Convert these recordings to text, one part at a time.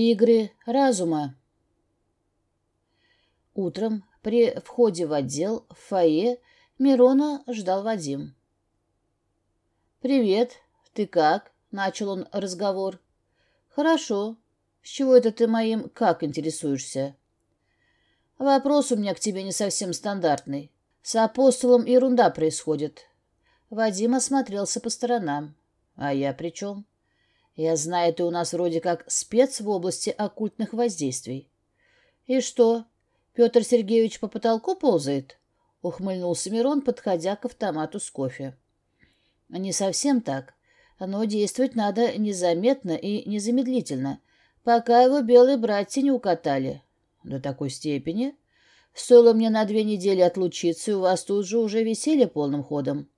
Игры разума. Утром при входе в отдел в фойе Мирона ждал Вадим. «Привет, ты как?» — начал он разговор. «Хорошо. С чего это ты моим «как» интересуешься?» «Вопрос у меня к тебе не совсем стандартный. С апостолом ерунда происходит». Вадим осмотрелся по сторонам. «А я при чем?» Я знаю, ты у нас вроде как спец в области оккультных воздействий. И что, Петр Сергеевич по потолку ползает? Ухмыльнулся Мирон, подходя к автомату с кофе. Не совсем так. Но действовать надо незаметно и незамедлительно, пока его белые братья не укатали. До такой степени. Стоило мне на две недели отлучиться, и у вас тут же уже веселье полным ходом.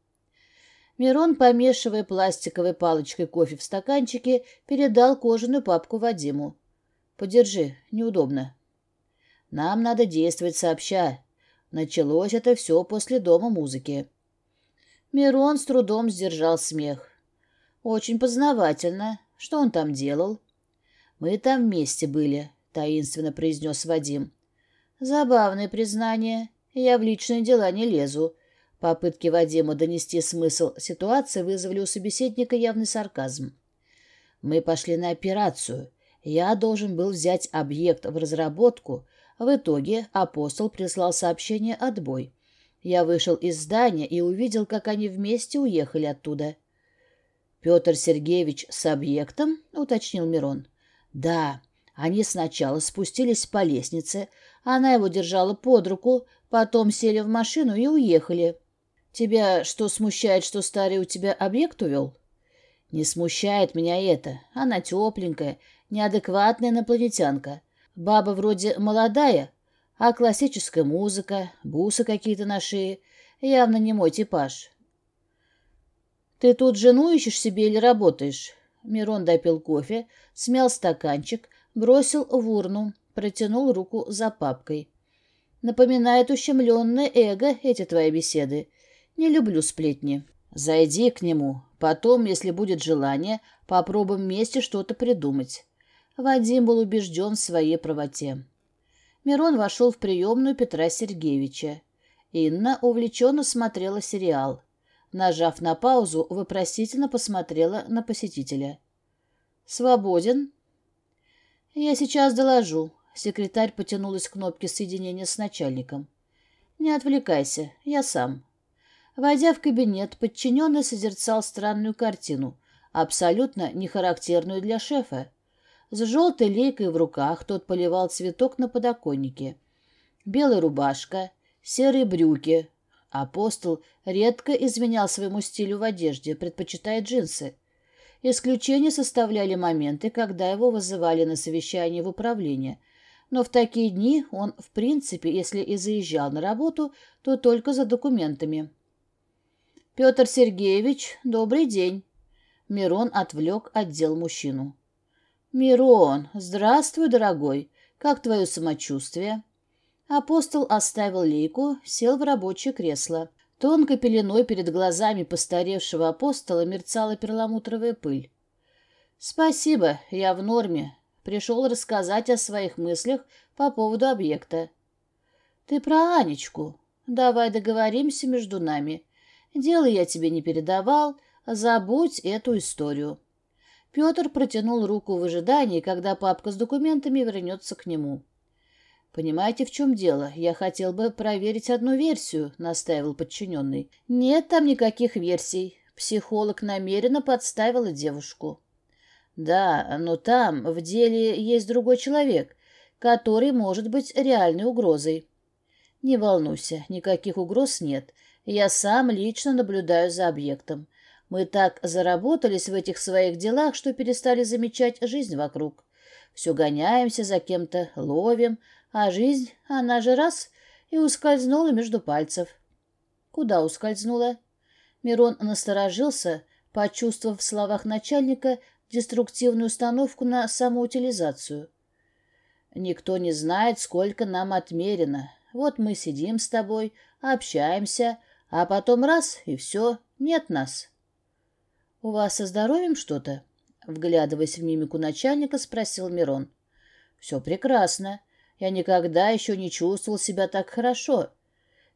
Мирон, помешивая пластиковой палочкой кофе в стаканчике, передал кожаную папку Вадиму. «Подержи, неудобно». «Нам надо действовать сообща. Началось это все после дома музыки». Мирон с трудом сдержал смех. «Очень познавательно. Что он там делал?» «Мы там вместе были», — таинственно произнес Вадим. «Забавное признание. Я в личные дела не лезу», Попытки Вадима донести смысл ситуации вызвали у собеседника явный сарказм. «Мы пошли на операцию. Я должен был взять объект в разработку. В итоге апостол прислал сообщение «Отбой». Я вышел из здания и увидел, как они вместе уехали оттуда. «Петр Сергеевич с объектом?» — уточнил Мирон. «Да. Они сначала спустились по лестнице, она его держала под руку, потом сели в машину и уехали». Тебя что смущает, что старый у тебя объект увел? Не смущает меня это. Она тепленькая, неадекватная инопланетянка. Баба вроде молодая, а классическая музыка, бусы какие-то на шее. Явно не мой типаж. Ты тут жену ищешь себе или работаешь? Мирон допил кофе, смял стаканчик, бросил в урну, протянул руку за папкой. Напоминает ущемленное эго эти твои беседы. Не люблю сплетни. Зайди к нему. Потом, если будет желание, попробуем вместе что-то придумать. Вадим был убежден в своей правоте. Мирон вошел в приемную Петра Сергеевича. Инна увлеченно смотрела сериал. Нажав на паузу, вопросительно посмотрела на посетителя. «Свободен?» «Я сейчас доложу». Секретарь потянулась к кнопке соединения с начальником. «Не отвлекайся, я сам». Войдя в кабинет, подчиненный созерцал странную картину, абсолютно нехарактерную для шефа. С желтой лейкой в руках тот поливал цветок на подоконнике. Белая рубашка, серые брюки. Апостол редко изменял своему стилю в одежде, предпочитая джинсы. Исключение составляли моменты, когда его вызывали на совещание в управление. Но в такие дни он, в принципе, если и заезжал на работу, то только за документами. «Петр Сергеевич, добрый день!» Мирон отвлек отдел мужчину. «Мирон, здравствуй, дорогой! Как твое самочувствие?» Апостол оставил лейку, сел в рабочее кресло. Тонкой пеленой перед глазами постаревшего апостола мерцала перламутровая пыль. «Спасибо, я в норме. Пришел рассказать о своих мыслях по поводу объекта». «Ты про Анечку. Давай договоримся между нами. Дело я тебе не передавал, забудь эту историю. Петр протянул руку в ожидании, когда папка с документами вернется к нему. «Понимаете, в чем дело? Я хотел бы проверить одну версию», — настаивал подчиненный. «Нет там никаких версий. Психолог намеренно подставила девушку». «Да, но там, в деле, есть другой человек, который может быть реальной угрозой». «Не волнуйся, никаких угроз нет. Я сам лично наблюдаю за объектом. Мы так заработались в этих своих делах, что перестали замечать жизнь вокруг. Все гоняемся за кем-то, ловим, а жизнь, она же раз, и ускользнула между пальцев. Куда ускользнула? Мирон насторожился, почувствовав в словах начальника деструктивную установку на самоутилизацию. «Никто не знает, сколько нам отмерено. Вот мы сидим с тобой, общаемся, а потом раз — и все, нет нас. — У вас со здоровьем что-то? — вглядываясь в мимику начальника, спросил Мирон. Все прекрасно. Я никогда еще не чувствовал себя так хорошо.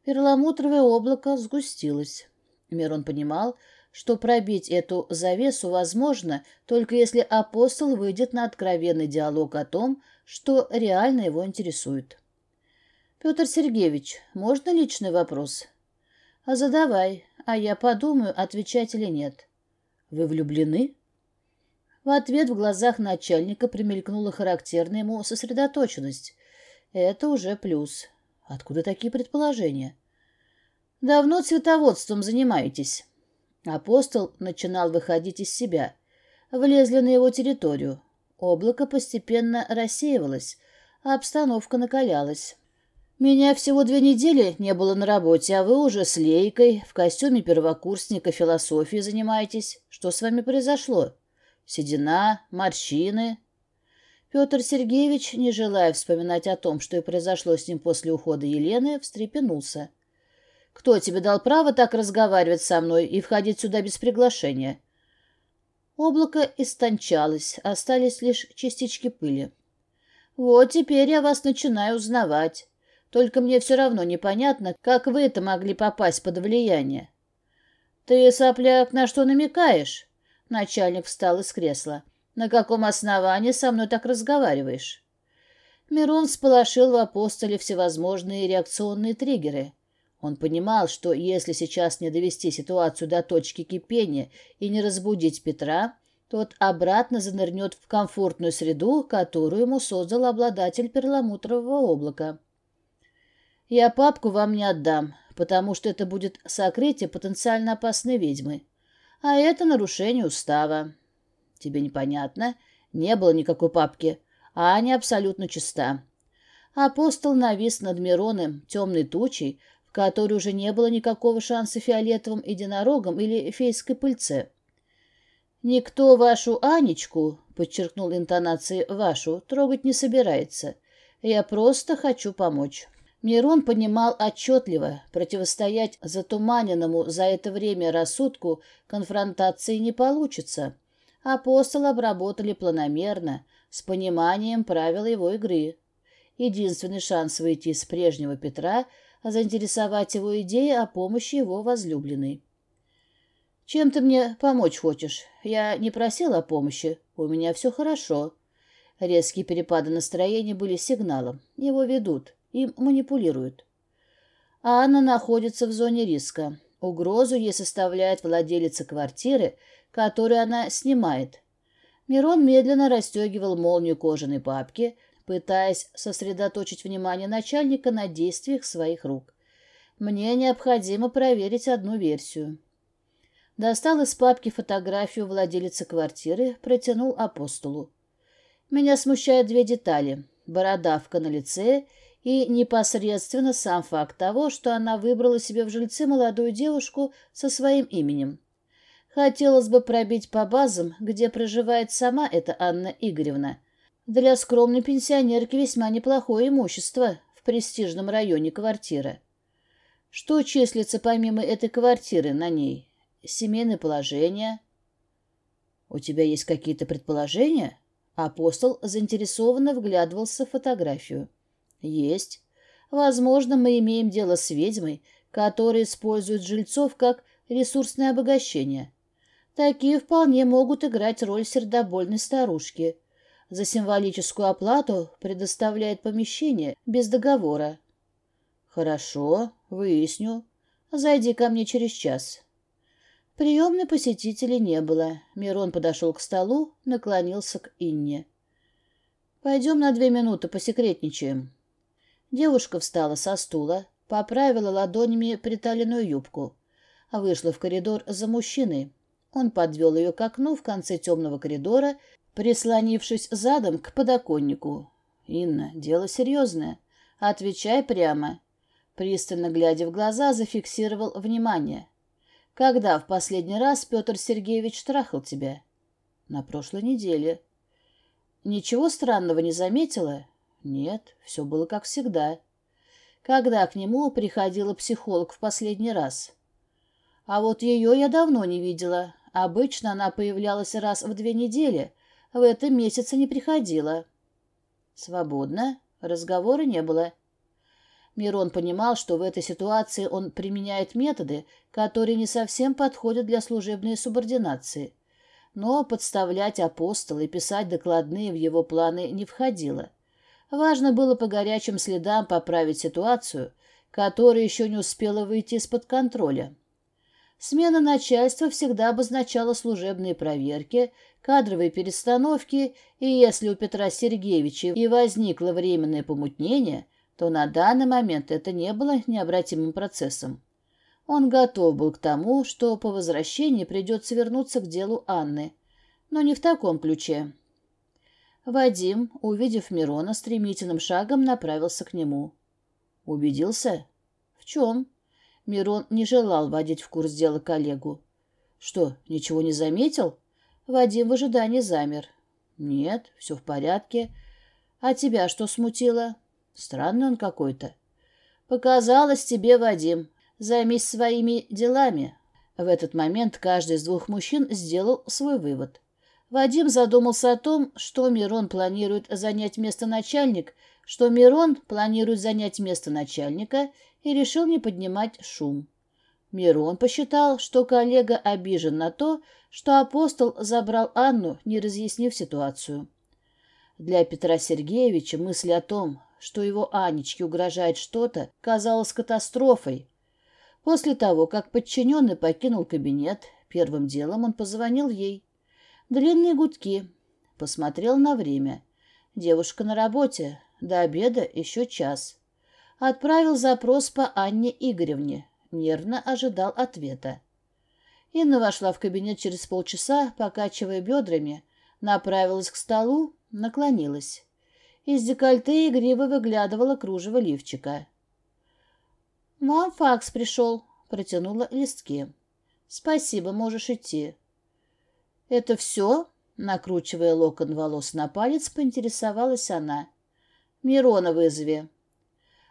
Перламутровое облако сгустилось. Мирон понимал, что пробить эту завесу возможно, только если апостол выйдет на откровенный диалог о том, что реально его интересует. «Петр Сергеевич, можно личный вопрос?» «А задавай, а я подумаю, отвечать или нет». «Вы влюблены?» В ответ в глазах начальника примелькнула характерная ему сосредоточенность. Это уже плюс. Откуда такие предположения? «Давно цветоводством занимаетесь?» Апостол начинал выходить из себя. Влезли на его территорию. Облако постепенно рассеивалось, а обстановка накалялась. «Меня всего две недели не было на работе, а вы уже с Лейкой в костюме первокурсника философии занимаетесь. Что с вами произошло? Седина, морщины?» Петр Сергеевич, не желая вспоминать о том, что и произошло с ним после ухода Елены, встрепенулся. Кто тебе дал право так разговаривать со мной и входить сюда без приглашения? Облако истончалось, остались лишь частички пыли. Вот теперь я вас начинаю узнавать. Только мне все равно непонятно, как вы это могли попасть под влияние. Ты, сопляк, на что намекаешь? Начальник встал из кресла. На каком основании со мной так разговариваешь? Мирон сполошил в апостоле всевозможные реакционные триггеры — он понимал, что если сейчас не довести ситуацию до точки кипения и не разбудить Петра, тот обратно занырнет в комфортную среду, которую ему создал обладатель перламутрового облака. «Я папку вам не отдам, потому что это будет сокрытие потенциально опасной ведьмы. А это нарушение устава. Тебе непонятно? Не было никакой папки, а Аня абсолютно чиста». Апостол навис над Мироном темной тучей, которой уже не было никакого шанса фиолетовым единорогом или фейской пыльце. «Никто вашу Анечку, — подчеркнул интонацией вашу, — трогать не собирается. Я просто хочу помочь». Мирон понимал отчетливо, противостоять затуманенному за это время рассудку конфронтации не получится. Апостол обработали планомерно, с пониманием правил его игры. Единственный шанс выйти из прежнего Петра — заинтересовать его идеей о помощи его возлюбленной. «Чем ты мне помочь хочешь? Я не просила о помощи. У меня все хорошо». Резкие перепады настроения были сигналом. Его ведут, им манипулируют. Анна находится в зоне риска. Угрозу ей составляет владелица квартиры, которую она снимает. Мирон медленно расстегивал молнию кожаной папки, пытаясь сосредоточить внимание начальника на действиях своих рук. Мне необходимо проверить одну версию. Достал из папки фотографию владелицы квартиры, протянул апостолу. Меня смущают две детали — бородавка на лице и непосредственно сам факт того, что она выбрала себе в жильцы молодую девушку со своим именем. Хотелось бы пробить по базам, где проживает сама эта Анна Игоревна, для скромной пенсионерки весьма неплохое имущество в престижном районе квартира. Что числится помимо этой квартиры на ней? Семейное положение? У тебя есть какие-то предположения? Апостол заинтересованно вглядывался в фотографию. Есть. Возможно, мы имеем дело с ведьмой, которая использует жильцов как ресурсное обогащение. Такие вполне могут играть роль сердобольной старушки — за символическую оплату предоставляет помещение без договора. Хорошо, выясню. Зайди ко мне через час. Приемной посетителей не было. Мирон подошел к столу, наклонился к Инне. «Пойдем на две минуты посекретничаем». Девушка встала со стула, поправила ладонями приталенную юбку. Вышла в коридор за мужчиной. Он подвел ее к окну в конце темного коридора прислонившись задом к подоконнику. «Инна, дело серьезное. Отвечай прямо». Пристально глядя в глаза, зафиксировал внимание. «Когда в последний раз Петр Сергеевич трахал тебя?» «На прошлой неделе». «Ничего странного не заметила?» «Нет, все было как всегда». «Когда к нему приходила психолог в последний раз?» «А вот ее я давно не видела. Обычно она появлялась раз в две недели, в этом месяце не приходила. Свободно. Разговора не было. Мирон понимал, что в этой ситуации он применяет методы, которые не совсем подходят для служебной субординации. Но подставлять апостола и писать докладные в его планы не входило. Важно было по горячим следам поправить ситуацию, которая еще не успела выйти из-под контроля. Смена начальства всегда обозначала служебные проверки, кадровые перестановки, и если у Петра Сергеевича и возникло временное помутнение, то на данный момент это не было необратимым процессом. Он готов был к тому, что по возвращении придется вернуться к делу Анны, но не в таком ключе. Вадим, увидев Мирона, стремительным шагом направился к нему. Убедился? В чем? Мирон не желал вводить в курс дела коллегу. Что, ничего не заметил? Вадим в ожидании замер. Нет, все в порядке. А тебя что смутило? Странный он какой-то. Показалось тебе, Вадим. Займись своими делами. В этот момент каждый из двух мужчин сделал свой вывод. Вадим задумался о том, что Мирон планирует занять место начальник, что Мирон планирует занять место начальника и решил не поднимать шум. Мирон посчитал, что коллега обижен на то, что апостол забрал Анну, не разъяснив ситуацию. Для Петра Сергеевича мысль о том, что его Анечке угрожает что-то, казалась катастрофой. После того, как подчиненный покинул кабинет, первым делом он позвонил ей. Длинные гудки. Посмотрел на время. Девушка на работе. До обеда еще час. Отправил запрос по Анне Игоревне. Нервно ожидал ответа. Инна вошла в кабинет через полчаса, покачивая бедрами, направилась к столу, наклонилась. Из декольте игриво выглядывала кружево лифчика. «Вам факс пришел», — протянула листки. «Спасибо, можешь идти». «Это все?» — накручивая локон волос на палец, поинтересовалась она. «Мирона вызови».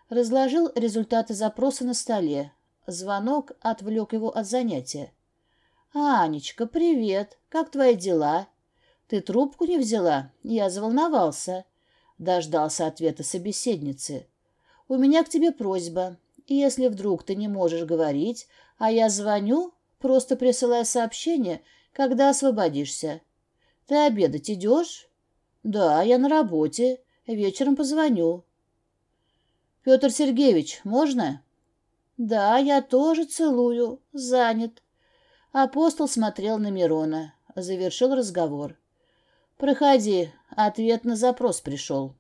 Разложил результаты запроса на столе. Звонок отвлек его от занятия. «Анечка, привет! Как твои дела? Ты трубку не взяла? Я заволновался». Дождался ответа собеседницы. «У меня к тебе просьба. Если вдруг ты не можешь говорить, а я звоню, просто присылай сообщение, когда освободишься. Ты обедать идешь?» «Да, я на работе. Вечером позвоню». «Петр Сергеевич, можно?» «Да, я тоже целую. Занят». Апостол смотрел на Мирона. Завершил разговор. «Проходи. Ответ на запрос пришел».